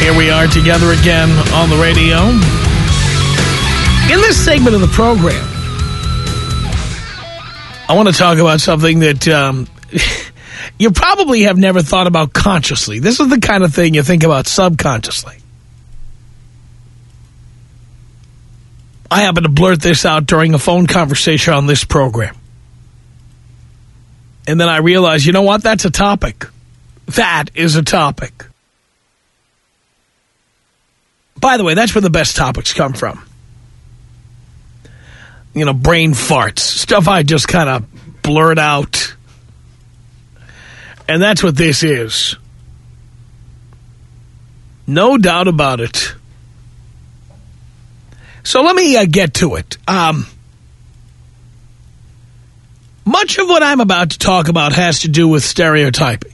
Here we are together again on the radio. In this segment of the program, I want to talk about something that um, you probably have never thought about consciously. This is the kind of thing you think about subconsciously. I happened to blurt this out during a phone conversation on this program. And then I realized, you know what? That's a topic. That is a topic. By the way, that's where the best topics come from. You know, brain farts. Stuff I just kind of blurt out. And that's what this is. No doubt about it. So let me uh, get to it. Um, much of what I'm about to talk about has to do with stereotyping.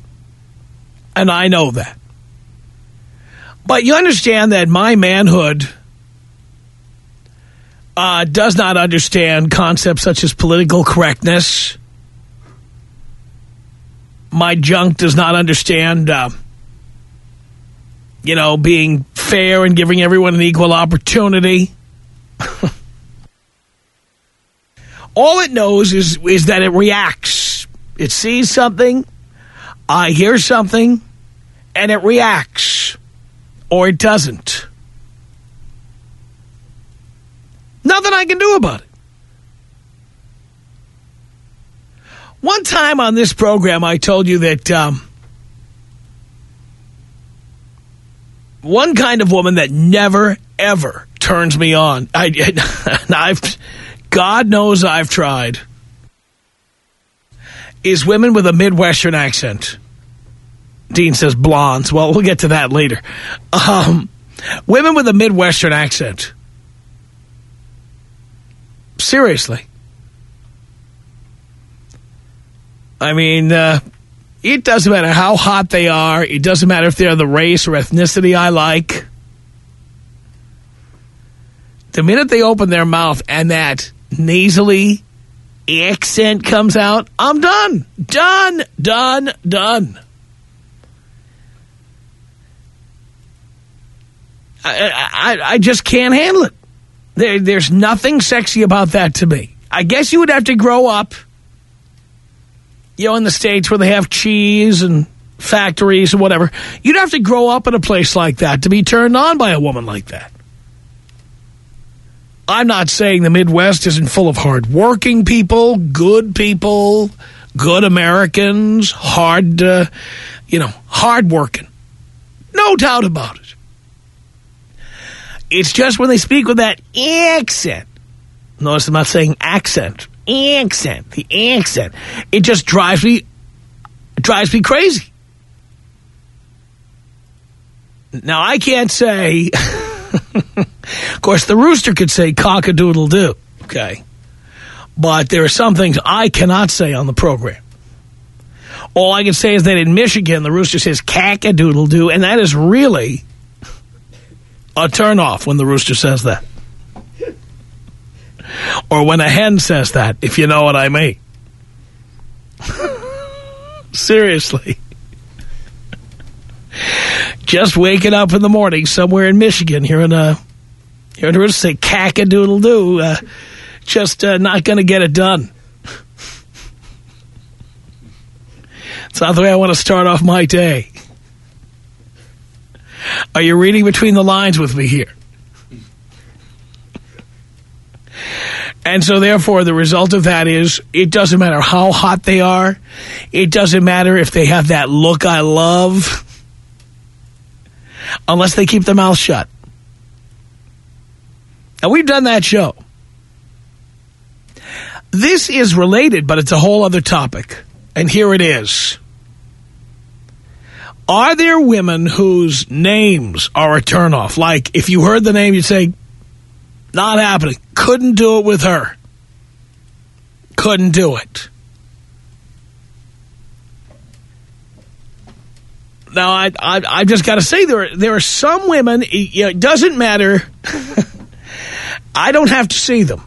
And I know that. But you understand that my manhood uh, does not understand concepts such as political correctness. My junk does not understand, uh, you know, being fair and giving everyone an equal opportunity. All it knows is, is that it reacts. It sees something, I hear something, and it reacts. Or it doesn't. Nothing I can do about it. One time on this program, I told you that um, one kind of woman that never, ever turns me on. I, I've, God knows I've tried. Is women with a Midwestern accent. Dean says blondes. Well, we'll get to that later. Um, women with a Midwestern accent. Seriously. I mean, uh, it doesn't matter how hot they are. It doesn't matter if they're the race or ethnicity I like. The minute they open their mouth and that nasally accent comes out, I'm done. Done, done, done. I, I, I just can't handle it. There, there's nothing sexy about that to me. I guess you would have to grow up, you know, in the States where they have cheese and factories and whatever. You'd have to grow up in a place like that to be turned on by a woman like that. I'm not saying the Midwest isn't full of hard-working people, good people, good Americans, hard, uh, you know, hard-working. No doubt about it. It's just when they speak with that accent. Notice I'm not saying accent. Accent. The accent. It just drives me, drives me crazy. Now, I can't say... of course, the rooster could say cock-a-doodle-doo, okay? But there are some things I cannot say on the program. All I can say is that in Michigan, the rooster says cack-a-doodle-doo, and that is really a turnoff when the rooster says that. Or when a hen says that, if you know what I mean. Seriously. Just waking up in the morning somewhere in Michigan, hearing a hearing a rooster say cack-a-doodle-doo, uh, just uh, not going to get it done. It's not the way I want to start off my day. Are you reading between the lines with me here? And so therefore the result of that is it doesn't matter how hot they are. It doesn't matter if they have that look I love. Unless they keep their mouth shut. And we've done that show. This is related, but it's a whole other topic. And here it is. Are there women whose names are a turnoff? Like, if you heard the name, you'd say, not happening. Couldn't do it with her. Couldn't do it. Now, I, I, I've just got to say, there are, there are some women, you know, it doesn't matter. I don't have to see them.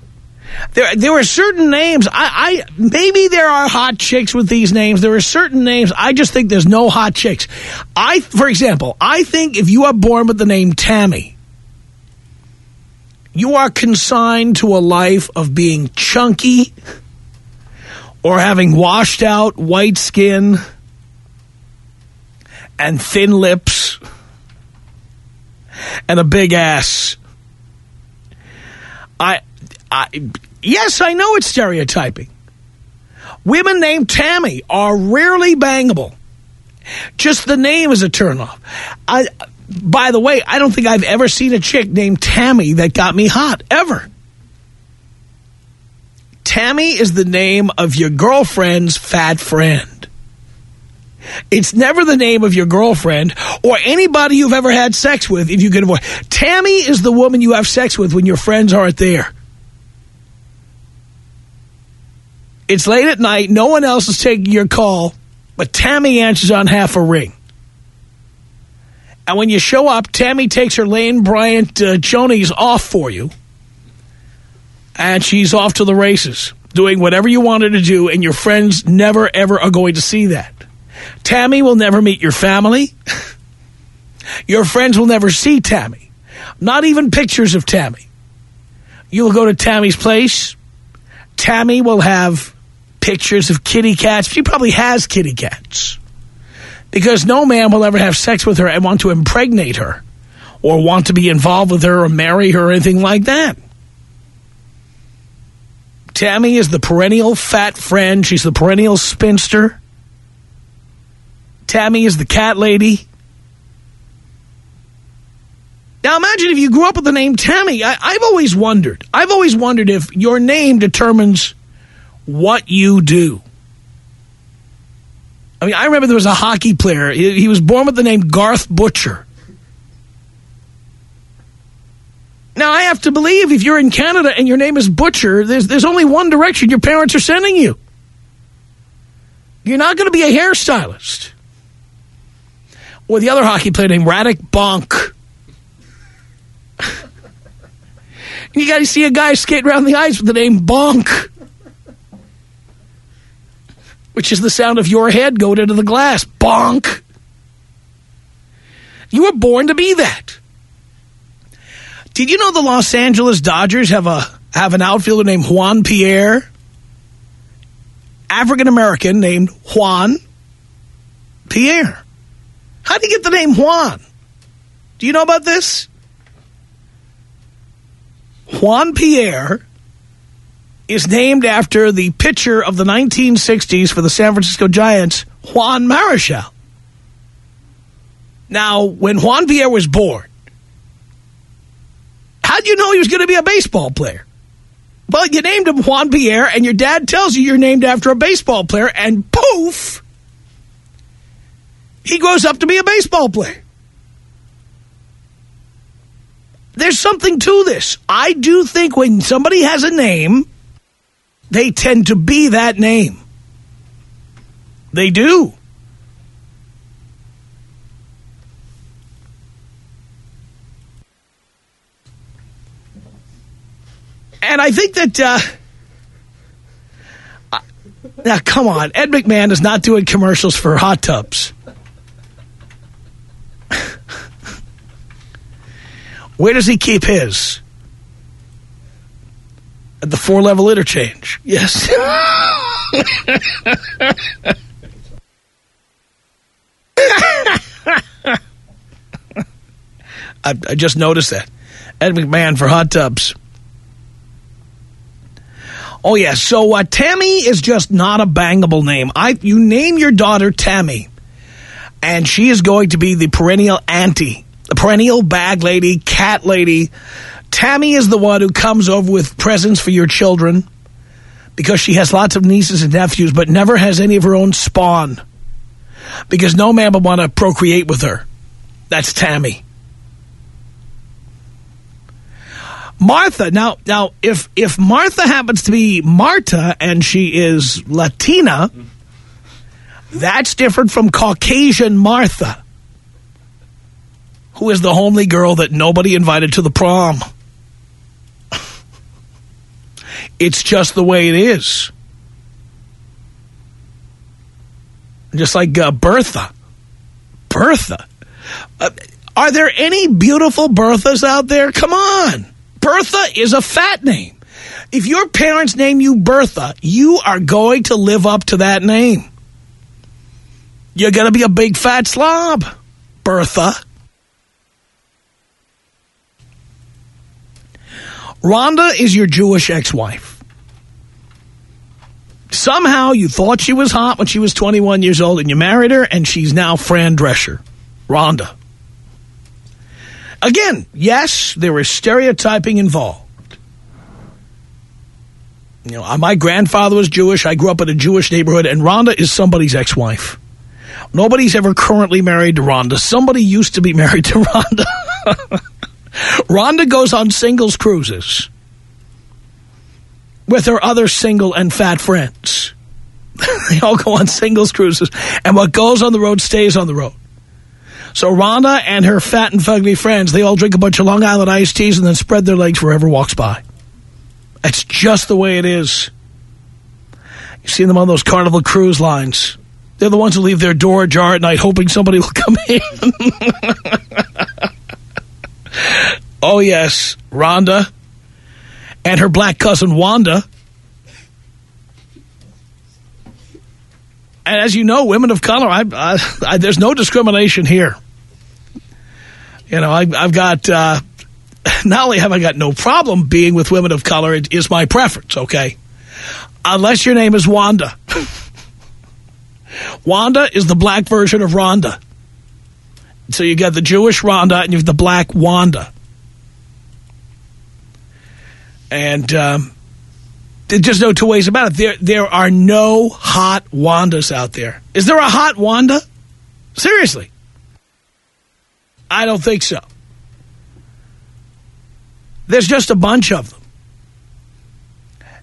There, there are certain names. I, I maybe there are hot chicks with these names. There are certain names. I just think there's no hot chicks. I, for example, I think if you are born with the name Tammy, you are consigned to a life of being chunky or having washed out white skin and thin lips and a big ass. I, I, yes, I know it's stereotyping. Women named Tammy are rarely bangable. Just the name is a turnoff. I, by the way, I don't think I've ever seen a chick named Tammy that got me hot, ever. Tammy is the name of your girlfriend's fat friend. It's never the name of your girlfriend or anybody you've ever had sex with if you can avoid. Tammy is the woman you have sex with when your friends aren't there. It's late at night. No one else is taking your call, but Tammy answers on half a ring. And when you show up, Tammy takes her Lane Bryant uh, Jonies off for you. And she's off to the races, doing whatever you want her to do, and your friends never, ever are going to see that. Tammy will never meet your family. your friends will never see Tammy. Not even pictures of Tammy. You will go to Tammy's place. Tammy will have pictures of kitty cats. She probably has kitty cats because no man will ever have sex with her and want to impregnate her or want to be involved with her or marry her or anything like that. Tammy is the perennial fat friend. She's the perennial spinster. Tammy is the cat lady. Now imagine if you grew up with the name Tammy. I, I've always wondered. I've always wondered if your name determines what you do. I mean, I remember there was a hockey player. He, he was born with the name Garth Butcher. Now, I have to believe if you're in Canada and your name is Butcher, there's, there's only one direction your parents are sending you. You're not going to be a hairstylist. Or the other hockey player named Radek Bonk. you got to see a guy skating around the ice with the name Bonk which is the sound of your head going into the glass. Bonk. You were born to be that. Did you know the Los Angeles Dodgers have a have an outfielder named Juan Pierre? African-American named Juan Pierre. How do you get the name Juan? Do you know about this? Juan Pierre is named after the pitcher of the 1960s for the San Francisco Giants, Juan Marichal. Now, when Juan Pierre was born, how do you know he was going to be a baseball player? Well, you named him Juan Pierre, and your dad tells you you're named after a baseball player, and poof, he grows up to be a baseball player. There's something to this. I do think when somebody has a name they tend to be that name. They do. And I think that, uh, now come on, Ed McMahon is not doing commercials for hot tubs. Where does he keep his? At the four-level interchange. Yes. I, I just noticed that. Ed McMahon for hot tubs. Oh, yeah. So uh, Tammy is just not a bangable name. I You name your daughter Tammy, and she is going to be the perennial auntie, the perennial bag lady, cat lady. Tammy is the one who comes over with presents for your children because she has lots of nieces and nephews, but never has any of her own spawn because no man would want to procreate with her. That's Tammy. Martha. Now, now, if if Martha happens to be Marta and she is Latina, that's different from Caucasian Martha, who is the homely girl that nobody invited to the prom. It's just the way it is. Just like uh, Bertha. Bertha. Uh, are there any beautiful Berthas out there? Come on. Bertha is a fat name. If your parents name you Bertha, you are going to live up to that name. You're going to be a big fat slob, Bertha. Rhonda is your Jewish ex-wife. Somehow you thought she was hot when she was 21 years old and you married her and she's now Fran Drescher. Rhonda. Again, yes, there is stereotyping involved. You know, my grandfather was Jewish. I grew up in a Jewish neighborhood, and Rhonda is somebody's ex-wife. Nobody's ever currently married to Rhonda. Somebody used to be married to Rhonda. Rhonda goes on singles cruises with her other single and fat friends. they all go on singles cruises, and what goes on the road stays on the road. So Rhonda and her fat and fugly friends, they all drink a bunch of Long Island iced teas and then spread their legs wherever walks by. That's just the way it is. You see them on those Carnival cruise lines. They're the ones who leave their door ajar at night hoping somebody will come in. oh, yes, Rhonda and her black cousin Wanda. And as you know, women of color, I, I, I, there's no discrimination here. You know, I, have got, uh, not only have I got no problem being with women of color, it is my preference, okay? Unless your name is Wanda. Wanda is the black version of Rhonda. So you got the Jewish Rhonda and you have the black Wanda. And um, there's just no two ways about it. There, there are no hot Wandas out there. Is there a hot Wanda? Seriously. I don't think so. There's just a bunch of them.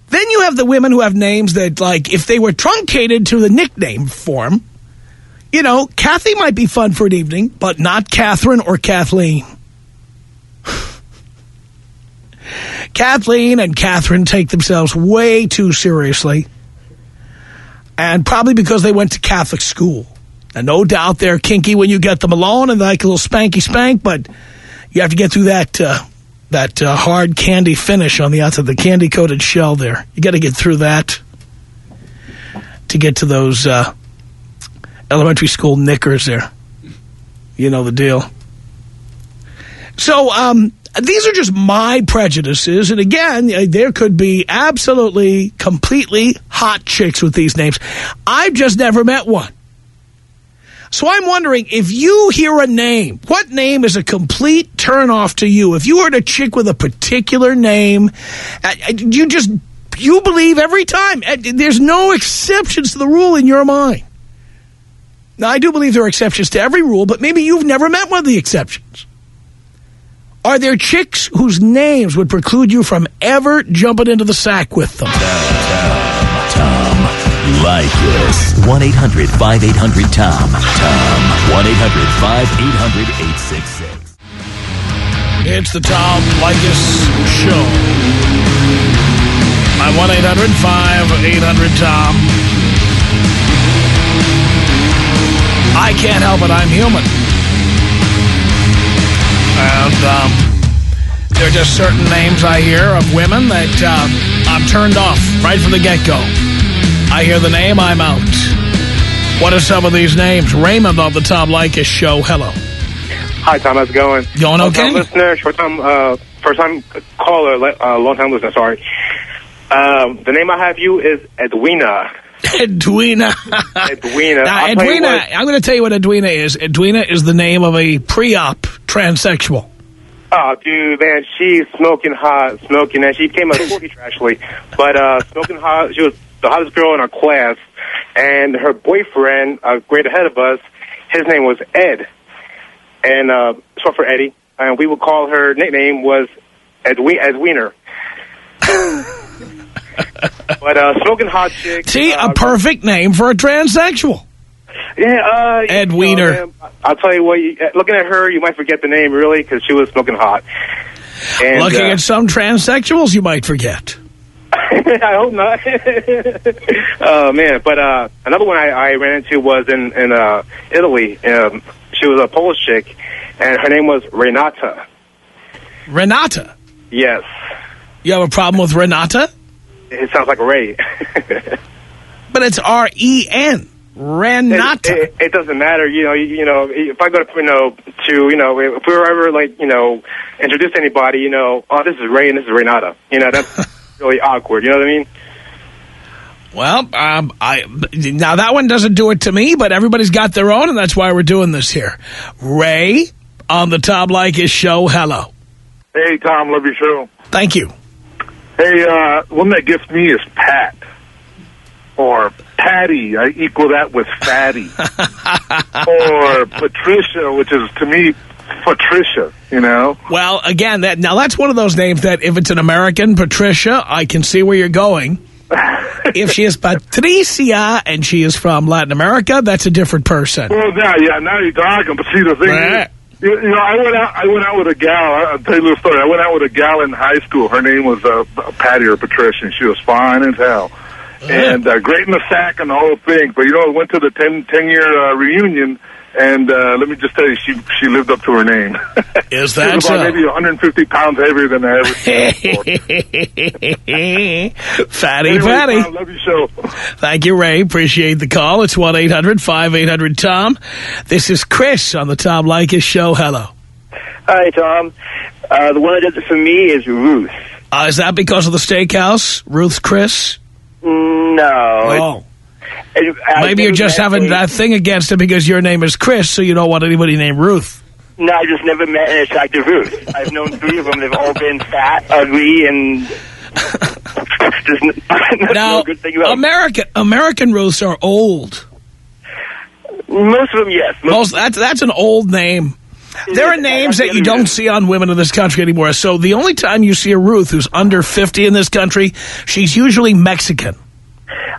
Then you have the women who have names that, like, if they were truncated to the nickname form, you know, Kathy might be fun for an evening, but not Catherine or Kathleen. Kathleen and Catherine take themselves way too seriously. And probably because they went to Catholic school. And no doubt they're kinky when you get them alone and like a little spanky spank, but you have to get through that uh, that uh, hard candy finish on the outside, the candy-coated shell there. You got to get through that to get to those uh, elementary school knickers there. You know the deal. So, um, these are just my prejudices. And again, uh, there could be absolutely, completely hot chicks with these names. I've just never met one. So I'm wondering, if you hear a name, what name is a complete turnoff to you? If you heard a chick with a particular name, uh, uh, you just, you believe every time. There's no exceptions to the rule in your mind. Now, I do believe there are exceptions to every rule, but maybe you've never met one of the exceptions. Are there chicks whose names would preclude you from ever jumping into the sack with them? Tom Leykis. 1-800-5800-TOM. Tom. 1-800-5800-866. It's the Tom Leykis Show. My 1-800-5800-TOM. I can't help it. I'm human. And um, there are just certain names I hear of women that uh, I'm turned off right from the get-go. I hear the name, I'm out. What are some of these names? Raymond on the Tom Leykis Show. Hello. Hi, Tom. How's it going? Going okay? Long-time listener, short-time, uh, first-time caller, uh, long-time listener, sorry. Um, the name I have you is Edwina. Edwina. Edwina. Now, I'll tell you Edwina, I'm going to tell you what Edwina is. Edwina is the name of a pre-op transsexual. Oh, dude, man, she's smoking hot, smoking, and she became a school teacher actually. But uh, smoking hot, she was the hottest girl in our class, and her boyfriend, a grade ahead of us, his name was Ed, and uh, short for Eddie, and we would call her nickname was Edwin Edwiner. but uh, smoking hot chick. See, uh, a perfect name for a transsexual. Yeah, uh, Ed know, I'll tell you what. You, uh, looking at her, you might forget the name really because she was smoking hot. And, Looking uh, at some transsexuals, you might forget. I hope not. oh man, but uh, another one I, I ran into was in in uh, Italy. Um, she was a Polish chick, and her name was Renata. Renata. Yes, You have a problem with Renata? it sounds like Ray. But it's R-E-N. Renata. It, it, it doesn't matter, you know. You, you know, if I go to you know to you know if we were ever like you know introduce anybody, you know, oh this is Ray and this is Renata. You know, that's really awkward. You know what I mean? Well, um, I now that one doesn't do it to me, but everybody's got their own, and that's why we're doing this here. Ray on the Tom Leykis show. Hello. Hey, Tom, love your show. Thank you. Hey, uh, one that gets me is Pat. Or Patty. I equal that with Fatty. or Patricia, which is, to me, Patricia, you know? Well, again, that now that's one of those names that if it's an American, Patricia, I can see where you're going. if she is Patricia and she is from Latin America, that's a different person. Well, now, yeah, now you're talking. But see, the thing Right. is, you, you know, I went out. I went out with a gal. I'll tell you a little story. I went out with a gal in high school. Her name was uh, Patty or Patricia, and she was fine as hell, and uh, great in the sack and the whole thing. But you know, I went to the 10, 10 year uh, reunion, and uh, let me just tell you, she she lived up to her name. Is she that was about so? maybe 150 pounds heavier than I ever seen her before. Fatty, Anyway, fatty. Tom, love your show. Thank you, Ray. Appreciate the call. It's 1-800-5800-TOM. This is Chris on the Tom Leykis show. Hello. Hi, Tom. Uh, the one that does it for me is Ruth. Uh, is that because of the steakhouse, Ruth's Chris? No. Oh. It- Maybe you're just having a- that thing against it because your name is Chris, so you don't want anybody named Ruth. No, I just never met an attractive Ruth. I've known three of them. They've all been fat, ugly, and Now, no good thing about American American Ruths are old. Most of them, yes. Most that's that's an old name. There are names that you don't see on women in this country anymore. So the only time you see a Ruth who's under 50 in this country, she's usually Mexican.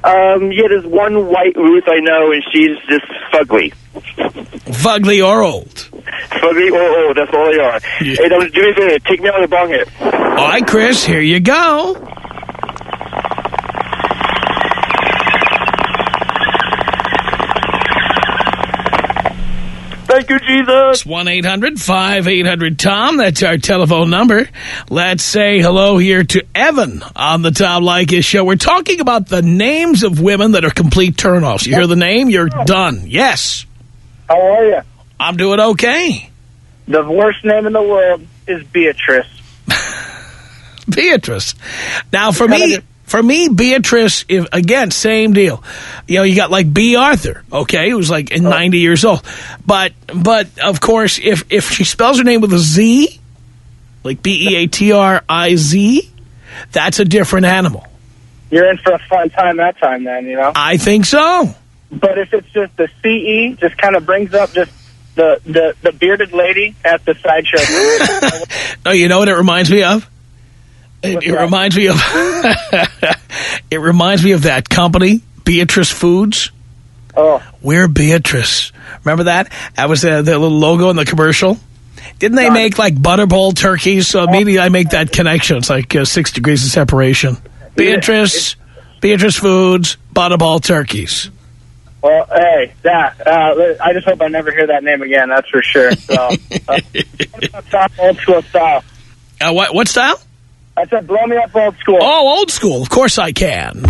Um, yeah, there's one white Ruth I know, and she's just fugly. Fugly or old. Fugly or old, that's all they are. Yeah. Hey, don't do me a favor. Take me out of the bong here. All right, Chris, here you go. Thank you, Jesus. It's 1-800-5800-TOM. That's our telephone number. Let's say hello here to Evan on the Tom Leykis show. We're talking about the names of women that are complete turnoffs. You hear the name, you're done. Yes, How are you? I'm doing okay. The worst name in the world is Beatrice. Beatrice. Now, for me, for me, Beatrice, if, again, same deal. You know, you got like Bea Arthur, okay, who's like in 90 years old. But, but of course, if, if she spells her name with a Z, like B-E-A-T-R-I-Z, that's a different animal. You're in for a fun time that time, then, you know? I think so. But if it's just the CE, just kind of brings up just the, the, the bearded lady at the sideshow. No, you know what it reminds me of? It, it reminds me of it reminds me of that company, Beatrice Foods. oh, We're Beatrice. Remember that? That was the little logo in the commercial. Didn't they make like butterball turkeys? So immediately I make that connection. It's like uh, six degrees of separation. Beatrice, Beatrice Foods, butterball turkeys. well, hey, that. Uh, I just hope I never hear that name again, that's for sure. So, uh, old school style. Uh, what what style? I said, blow me up old school. Oh, old school. Of course I can.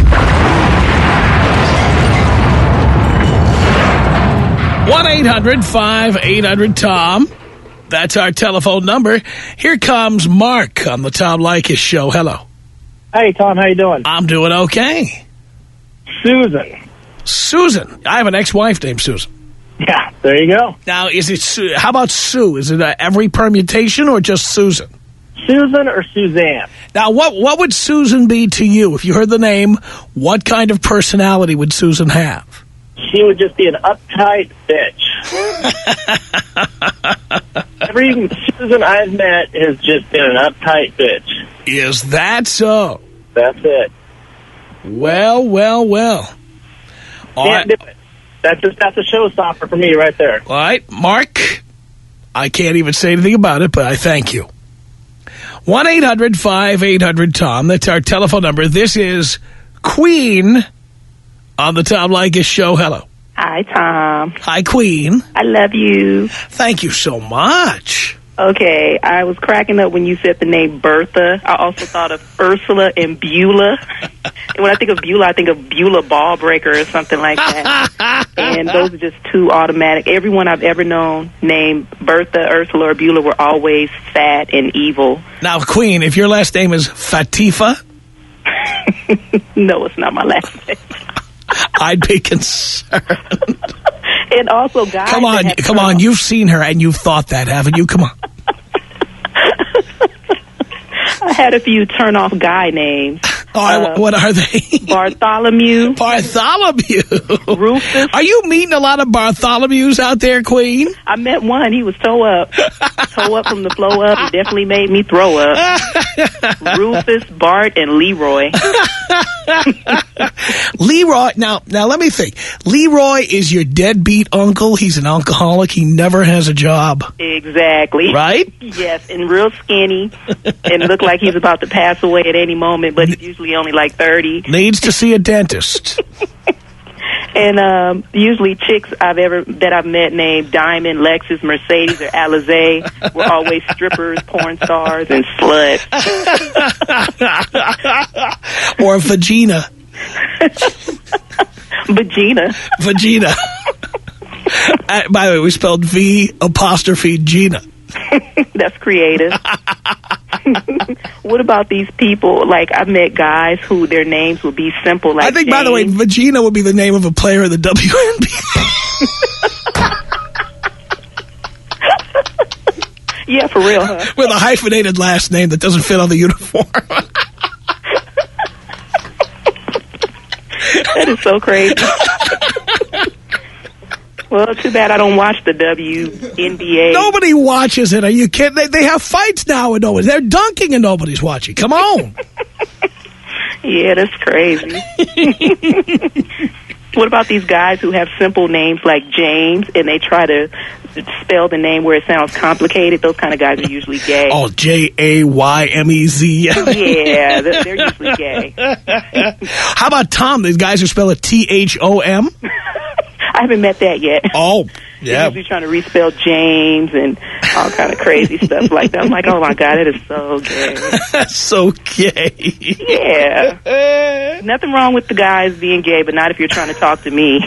1-800-5800-TOM. That's our telephone number. Here comes Mark on the Tom Leykis show. Hello. Hey, Tom, how you doing? I'm doing okay. Susan. Susan. I have an ex-wife named Susan. Yeah, there you go. Now, is it Su- how about Sue? Is it uh, every permutation or just Susan? Susan or Suzanne? Now, what what would Susan be to you if you heard the name? What kind of personality would Susan have? She would just be an uptight bitch. Every Susan I've met has just been an uptight bitch. Is that so? That's it. Well, well, well. Can't right, do it. That's just that's a showstopper for me right there. all right, Mark. I can't even say anything about it, but I thank you. 1-800-5800-TOM. That's our telephone number. This is Queen on the Tom Leykis Show. Hello. Hi, Tom. Hi, Queen. I love you. Thank you so much. Okay, I was cracking up when you said the name Bertha. I also thought of Ursula and Beulah. and when I think of Beulah, I think of Beulah Ballbreaker or something like that. and those are just two automatic. Everyone I've ever known named Bertha, Ursula, or Beulah were always fat and evil. Now, Queen, if your last name is Fatifa, no, it's not my last name. I'd be concerned. and also, guys. Come on, come on. You've seen her and you've thought that, haven't you? Come on. I had a few turn off guy names. Right, Uh, what are they? Bartholomew, Bartholomew. Rufus. Are you meeting a lot of Bartholomews out there, Queen? I met one. He was toe up. toe up from the flow up. He definitely made me throw up. Rufus, Bart, and Leroy. Leroy. Now, now let me think. Leroy is your deadbeat uncle. He's an alcoholic. He never has a job, Exactly. right? Yes, and real skinny, and look like he's about to pass away at any moment, but he's usually only like 30. Needs to see a dentist. And um, usually chicks I've ever that I've met named Diamond, Lexus, Mercedes, or Alizé were always strippers, porn stars, and sluts. or Vagina. Vagina. Vagina. Uh, by the way, we spelled V apostrophe Gina. That's creative. what about these people? Like I've met guys who their names would be simple. Like I think, by the way, Vagina would be the name of a player in the WNBA. yeah, for real, huh? with a hyphenated last name that doesn't fit on the uniform. That is so crazy. Well, too bad I don't watch the WNBA. Nobody watches it. Are you kidding? They, they have fights now and nobody. They're dunking and nobody's watching. Come on. Yeah, that's crazy. what about these guys who have simple names like James and they try to spell the name where it sounds complicated? Those kind of guys are usually gay. oh, J-A-Y-M-E-Z. Yeah, they're, they're usually gay. How about Tom? These guys who spell it T-H-O-M? I haven't met that yet. Oh, They're yeah. usually trying to respell James and all kind of crazy stuff like that. I'm like, oh my god, it is so gay. That's so gay. Yeah. Nothing wrong with the guys being gay, but not if you're trying to talk to me.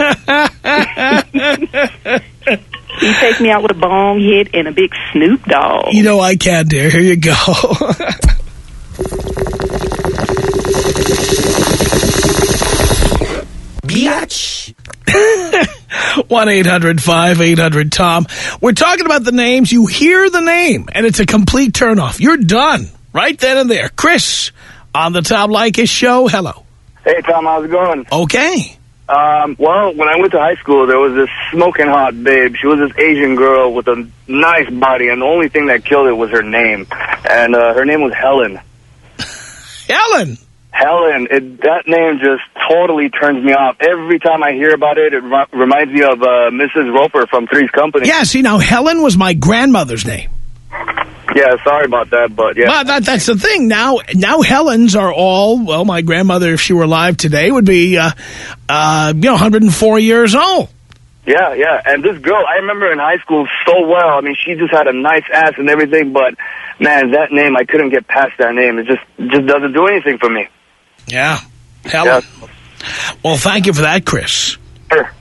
He takes me out with a bong hit and a big Snoop Dogg. You know I can, dear. Here you go. Biatch. 1-800-5800-TOM. We're talking about the names. You hear the name, and it's a complete turnoff. You're done right then and there. Chris, on the Tom Leykis show. Hello. Hey, Tom, how's it going? Okay. Um, well, when I went to high school, there was this smoking hot babe. She was this Asian girl with a nice body, and the only thing that killed it was her name. And uh, her name was Helen. Helen. Helen, it, that name just totally turns me off. Every time I hear about it, it re- reminds me of uh, Mrs. Roper from Three's Company. Yeah, see, now Helen was my grandmother's name. Yeah, sorry about that, but yeah. But that, that's the thing. Now, now Helens are all, well, my grandmother, if she were alive today, would be, uh, uh, you know, 104 years old. Yeah, yeah. And this girl, I remember in high school so well. I mean, she just had a nice ass and everything, but man, that name, I couldn't get past that name. It just just doesn't do anything for me. Yeah. Helen. Well, thank you for that, Chris. Sure.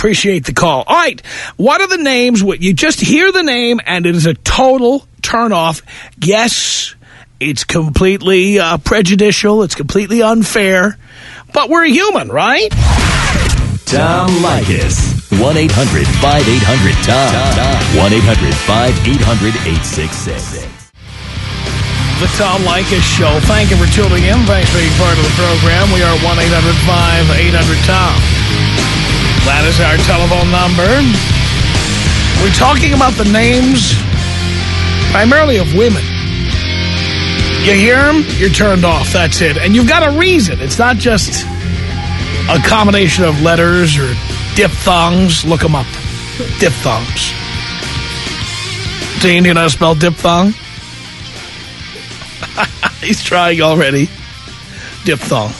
Appreciate the call. All right. What are the names? What You just hear the name, and it is a total turnoff. Yes, It's completely uh, prejudicial. It's completely unfair. But we're human, right? Tom Leykis. 1-800-5800-TOM. 1-800-5800-866. The Tom Leykis Show. Thank you for tuning in. Thanks for being part of the program. We are 1-800-5800-TOM. That is our telephone number. We're talking about the names primarily of women. You hear them, you're turned off. That's it. And you've got a reason. It's not just a combination of letters or diphthongs. Look them up. Diphthongs. Dean, you know how to spell diphthong? He's trying already. Diphthong.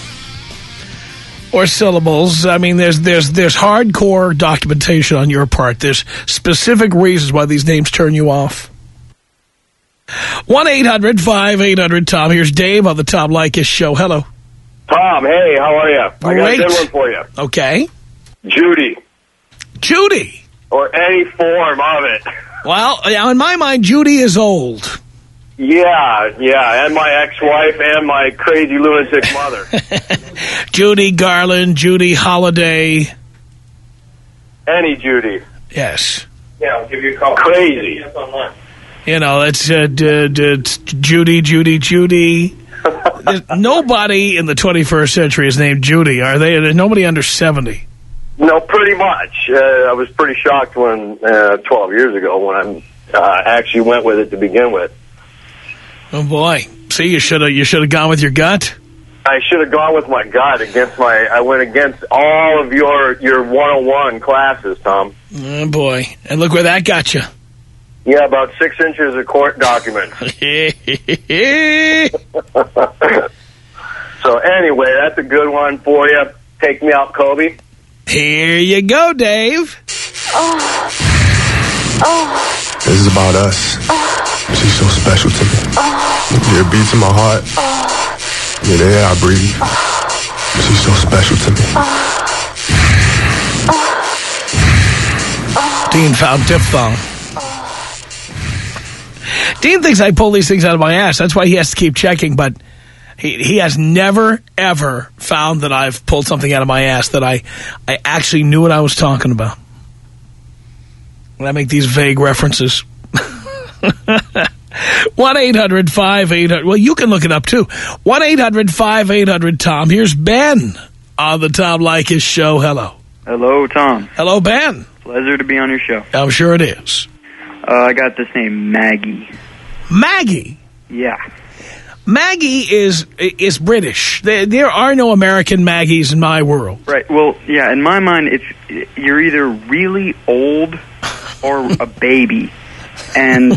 Or syllables. I mean, there's there's there's hardcore documentation on your part. There's specific reasons why these names turn you off. 1-800-5800-TOM. Here's Dave on the Tom Leykis Show. Hello. Tom, hey, how are you? I got a good one for you. Okay. Judy, Judy. or any form of it. Well, yeah, in my mind, Judy is old. Yeah, yeah, and my ex-wife and my crazy lunatic mother. Judy Garland, Judy Holliday. any Judy. Yes. Yeah, I'll give you a call. Crazy. You know, that's uh, d- d- it's Judy, Judy, Judy. Nobody in the 21st century is named Judy, are they? There's nobody under 70. No, pretty much. Uh, I was pretty shocked when, uh, 12 years ago, when I uh, actually went with it to begin with. Oh boy! See, you should have you should have gone with your gut. I should have gone with my gut against my. I went against all of your your 101 classes, Tom. Oh boy! And look where that got you. Yeah, about six inches of court documents. so anyway, that's a good one for you. Take me out, Kobe. Here you go, Dave. Oh. Oh. This is about us. Oh. She's so special to me. It beats in my heart. Yeah, the air I breathe. She's so special to me. Dean found diphthong. Dean thinks I pull these things out of my ass. That's why he has to keep checking, but he, he has never, ever found that I've pulled something out of my ass that I, I actually knew what I was talking about. When I make these vague references. 1-800-5800. Well, you can look it up, too. 1-800-5800-TOM. Here's Ben on the Tom Leykis show. Hello. Hello, Tom. Hello, Ben. Pleasure to be on your show. I'm sure it is. Uh, I got this name, Maggie. Maggie. Yeah. Maggie is is British. There, there are no American Maggies in my world. Right. Well, yeah. In my mind, it's you're either really old or a baby. And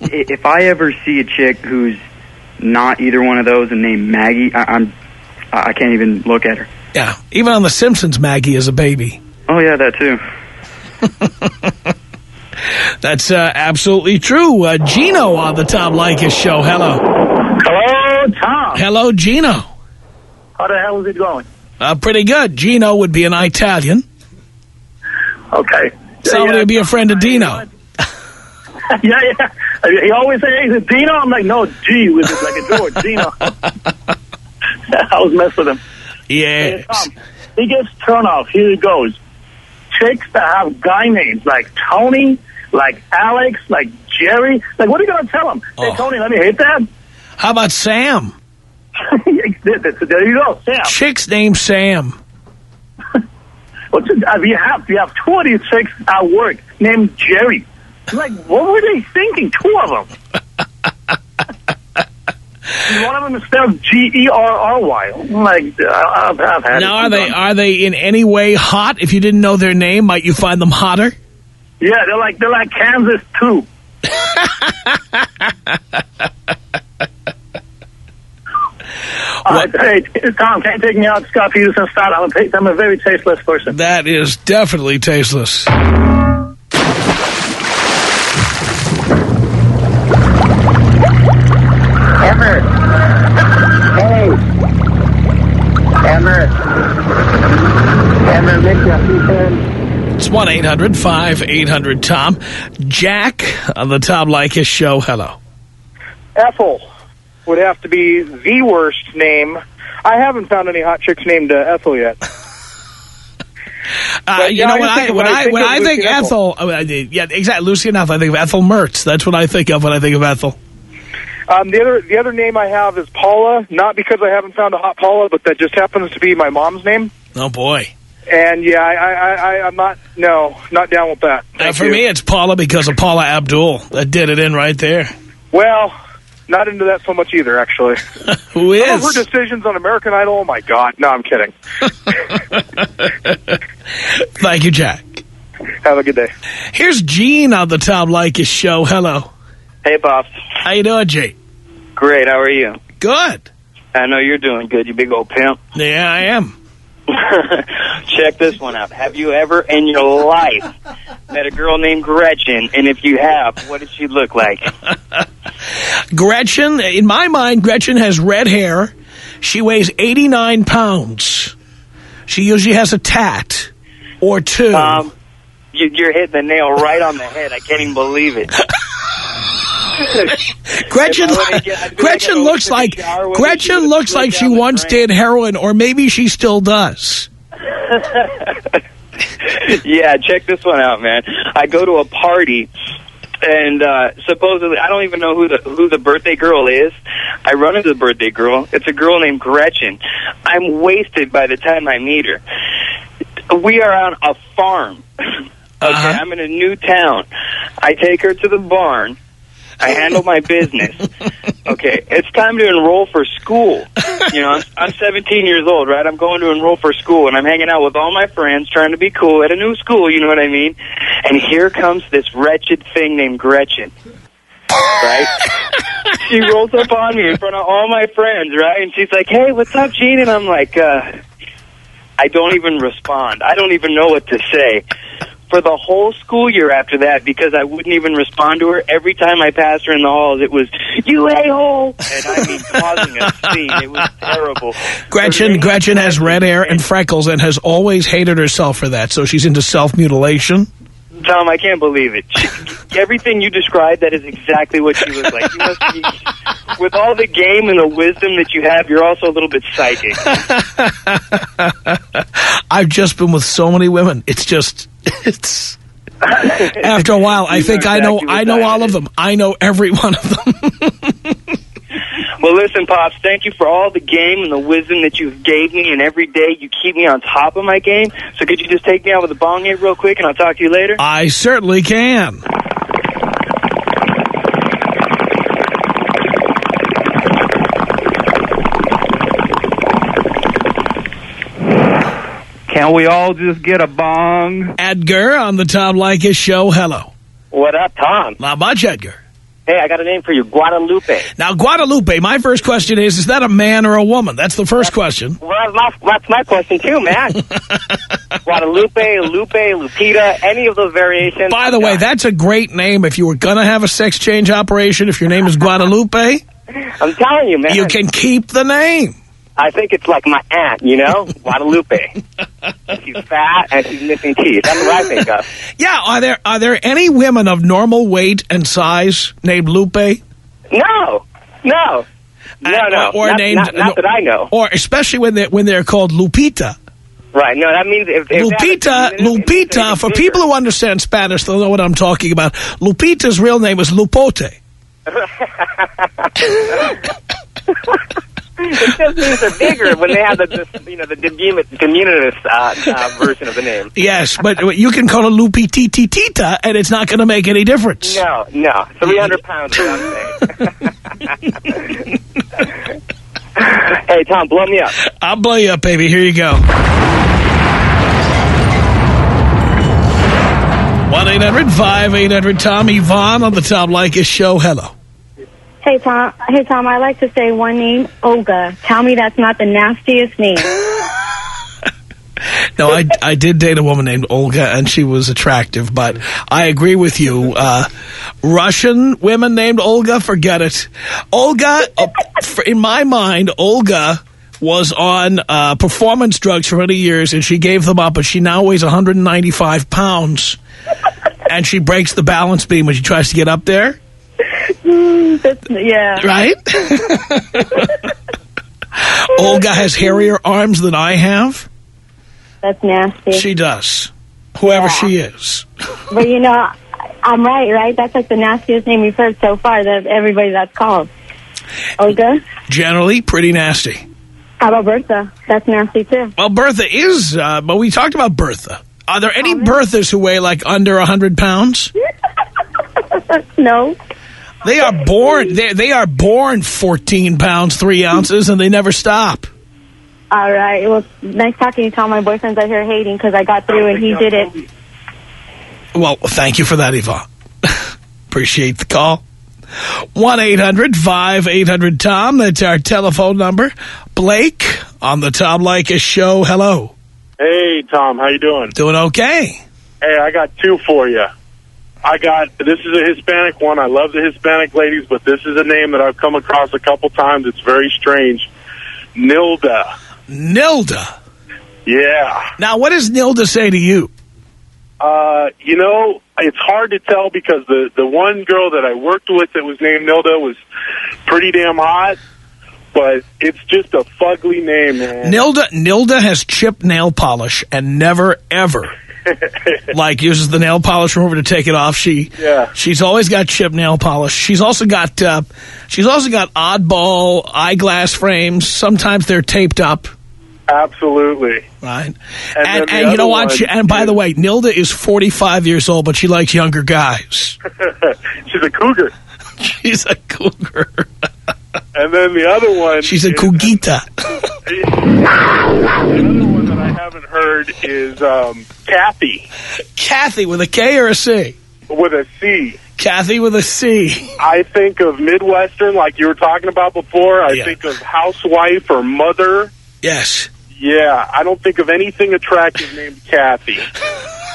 if I ever see a chick who's not either one of those and named Maggie, I, I'm I can't even look at her. Yeah, even on The Simpsons, Maggie is a baby. Oh yeah, that too. That's uh, absolutely true. Uh, Gino on the Tom Leykis show. Hello. Hello, Tom. Hello, Gino. How the hell is it going? Uh, pretty good. Gino would be an Italian. Okay. Somebody Yeah, would be a friend of Dino. yeah, yeah. He always say, hey, is it Dino? I'm like, no, G with it like a door, Dino. I was messing with him. Yeah. Tom, he gets turned off. Here it goes. Chicks that have guy names like Tony, like Alex, like Jerry. Like, what are you going to tell him? Hey, Oh. Tony, let me hit that. How about Sam? there you go, Sam. Chick's named Sam. What's it, uh, you have you have 20 chicks at work named Jerry. Like, what were they thinking? Two of them. One of them is spelled G E R R Y. Like, uh, I've, I've had. Now, it. are they are they in any way hot? If you didn't know their name, might you find them hotter? Yeah, they're like they're like Kansas too. Uh, hey, Tom, can you take me out Scott Peterson style? I'm a, ta- I'm a very tasteless person. That is definitely tasteless. Emmer. Hey. Emmer. Emmer, make your It's 1-800-5800-TOM. Jack on the Tom Leykis show. Hello. Ethel. would have to be the worst name. I haven't found any hot chicks named uh, Ethel yet. Uh, you yeah, know, I when I, think- when I, when I think Ethel. Ethel, uh, yeah, exactly, Lucy enough, I think of Ethel Mertz. That's what I think of when I think of Ethel. Um, the other the other name I have is Paula, not because I haven't found a hot Paula, but that just happens to be my mom's name. Oh, boy. And yeah, I, I, I, I'm not, no, not down with that. Uh, for you. me, it's Paula because of Paula Abdul. That did it in right there. Well, not into that so much either, actually. Who Some of her decisions on American Idol, oh my God. No, I'm kidding. Thank you, Jack. Have a good day. Here's Gene on the Tom Leykis show. Hello. Hey, Pops. How you doing, Gene? Great. How are you? Good. I know you're doing good, you big old pimp. Yeah, I am. Check this one out. Have you ever in your life met a girl named Gretchen? And if you have, what does she look like? Gretchen, in my mind, Gretchen has red hair. She weighs 89 pounds. She usually has a tat or two. Um, you, you're hitting the nail right on the head. I can't even believe it. Gretchen, get- Gretchen looks like shower with her, she Gretchen looks like she once did heroin, or maybe she still does. yeah, check this one out, man. I go to a party, and uh, supposedly I don't even know who the who the birthday girl is. I run into the birthday girl. It's a girl named Gretchen. I'm wasted by the time I meet her. We are on a farm. Okay, I'm in a new town. I take her to the barn. I handle my business. Okay, it's time to enroll for school. You know, I'm, I'm 17 years old, right? I'm going to enroll for school, and I'm hanging out with all my friends, trying to be cool at a new school. You know what I mean? And here comes this wretched thing named Gretchen. Right? she rolls up on me in front of all my friends, right? And she's like, "Hey, what's up, Gene?" And I'm like, uh, I don't even respond. I don't even know what to say. For the whole school year after that, because I wouldn't even respond to her, every time I passed her in the halls, it was, you a-hole! And I mean, causing a scene. It was terrible. Gretchen, Gretchen has red hair and freckles and has always hated herself for that, so she's into self-mutilation. Tom, I can't believe it. She, everything you described, that is exactly what she was like. You must be, with all the game and the wisdom that you have, you're also a little bit psychic. I've just been with so many women. It's just, it's... After a while, I think I know, I know all of them. I know every one of them. Well, listen, Pops, thank you for all the game and the wisdom that you've gave me, and every day you keep me on top of my game. So could you just take me out with a bong hit real quick, and I'll talk to you later? I certainly can. Can we all just get a bong? Edgar on the Tom Leykis show. Hello. What up, Tom? Not much, Edgar. Hey, I got a name for you, Guadalupe. Now, Guadalupe, my first question is, is that a man or a woman? That's the first question. Well, that's my, that's my question too, man. Guadalupe, Lupe, Lupita, any of those variations. By the way, that's a great name if you were going to have a sex change operation. If your name is Guadalupe, I'm telling you, man. you can keep the name. I think it's like my aunt, you know, Guadalupe. she's fat and she's missing teeth. That's what I think of. Yeah, are there are there any women of normal weight and size named Lupe? No, no, no, no. Or, not, named not, not that I know. Or especially when they when they're called Lupita. Right. No, that means if, if Lupita, that, Lupita, for people who understand Spanish, they'll know what I'm talking about. Lupita's real name is Lupote. it just means they're bigger when they have the, you know the diminutive, uh, uh, version of the name. Yes, but you can call her Lupititita, and it's not going to make any difference. No, no, three hundred pounds. is what I'm hey, Tom, blow me up. I'll blow you up, baby. Here you go. 1-800-5800-TOM. Yvonne on the Tom Leykis show. Hello. Hey Tom, hey Tom, I like to say one name, Olga. Tell me that's not the nastiest name. No, I, I did date a woman named Olga, and she was attractive, but I agree with you. Uh, Russian women named Olga, forget it. Olga, uh, in my mind, Olga was on uh, performance drugs for many years, and she gave them up, but she now weighs 195 pounds, and she breaks the balance beam when she tries to get up there. Yeah. Right? Olga has hairier arms than I have. That's nasty. She does. Whoever she is. But you know, I'm right, right? That's like the nastiest name we've heard so far. That everybody that's called. Olga. Generally, pretty nasty. How about Bertha? That's nasty too. Well, Bertha is, uh, but we talked about Bertha. Are there any Berthas who weigh like under 100 pounds? no. They are born, they, they are born 14 pounds, 3 ounces, and they never stop. All right. Well, nice talking to you. Tell my boyfriend's out here hating because I got through and he did it. Well, thank you for that, Eva. Appreciate the call. 1-800-5800-TOM. That's our telephone number. Blake on the Tom Leykis show. Hello. Hey, Tom, how you doing? Doing okay. Hey, I got two for you. I got, this is a Hispanic one. I love the Hispanic ladies, but this is a name that I've come across a couple times. It's very strange. Nilda. Nilda. Yeah. Now, what does Nilda say to you? Uh, you know, it's hard to tell because the, the one girl that I worked with that was named Nilda was pretty damn hot, but it's just a fugly name, man. Nilda Nilda has chipped nail polish and never, ever, like, uses the nail polish remover to take it off. She, Yeah. She's always got chip nail polish. She's also got, uh, she's also got oddball eyeglass frames. Sometimes they're taped up. Absolutely. Right. And, And, and you know what? She, and by the way, Nilda is 45 years old, but she likes younger guys. She's a cougar. She's a cougar. And then the other one. She's a is-. The other one that I haven't heard is um, Kathy Kathy with a K or a C? with a C. Kathy with a C. I think of Midwestern, like you were talking about before. I think of housewife or mother. Yes. Yeah, I don't think of anything attractive named Kathy.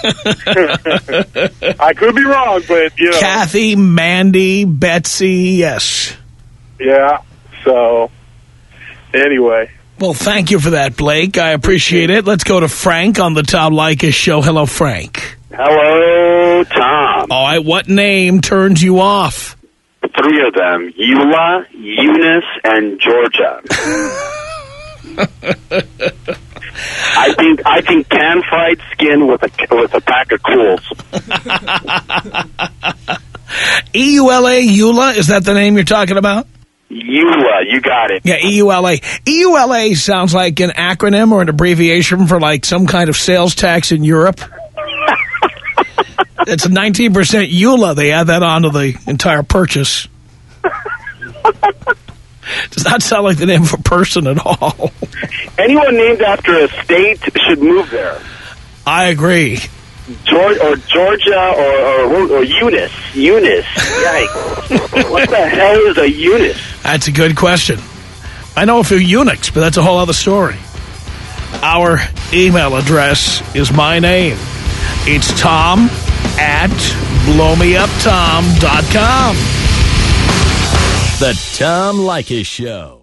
I could be wrong, but you know, Kathy, Mandy, Betsy, yes. yeah. So, anyway, Well, thank you for that, Blake. I appreciate it. Let's go to Frank on the Tom Leykis show. Hello, Frank. Hello, Tom. All right, what name turns you off? Three of them: Eula, Eunice, and Georgia. I think I think pan fried skin with a with a pack of Kools. E-U-L-A, Eula, is that the name you're talking about? Eula, you got it. Yeah, EULA. EULA sounds like an acronym or an abbreviation for like some kind of sales tax in Europe. it's a 19% EULA. They add that onto the entire purchase. Does not sound like the name of a person at all. Anyone named after a state should move there. I agree. George or Georgia or or, or Eunice. Eunice. Yikes! what the hell is a Eunice? That's a good question. I know a few eunuchs, but that's a whole other story. Our email address is my name. It's Tom at blowmeuptom.com. The Tom Leykis Show.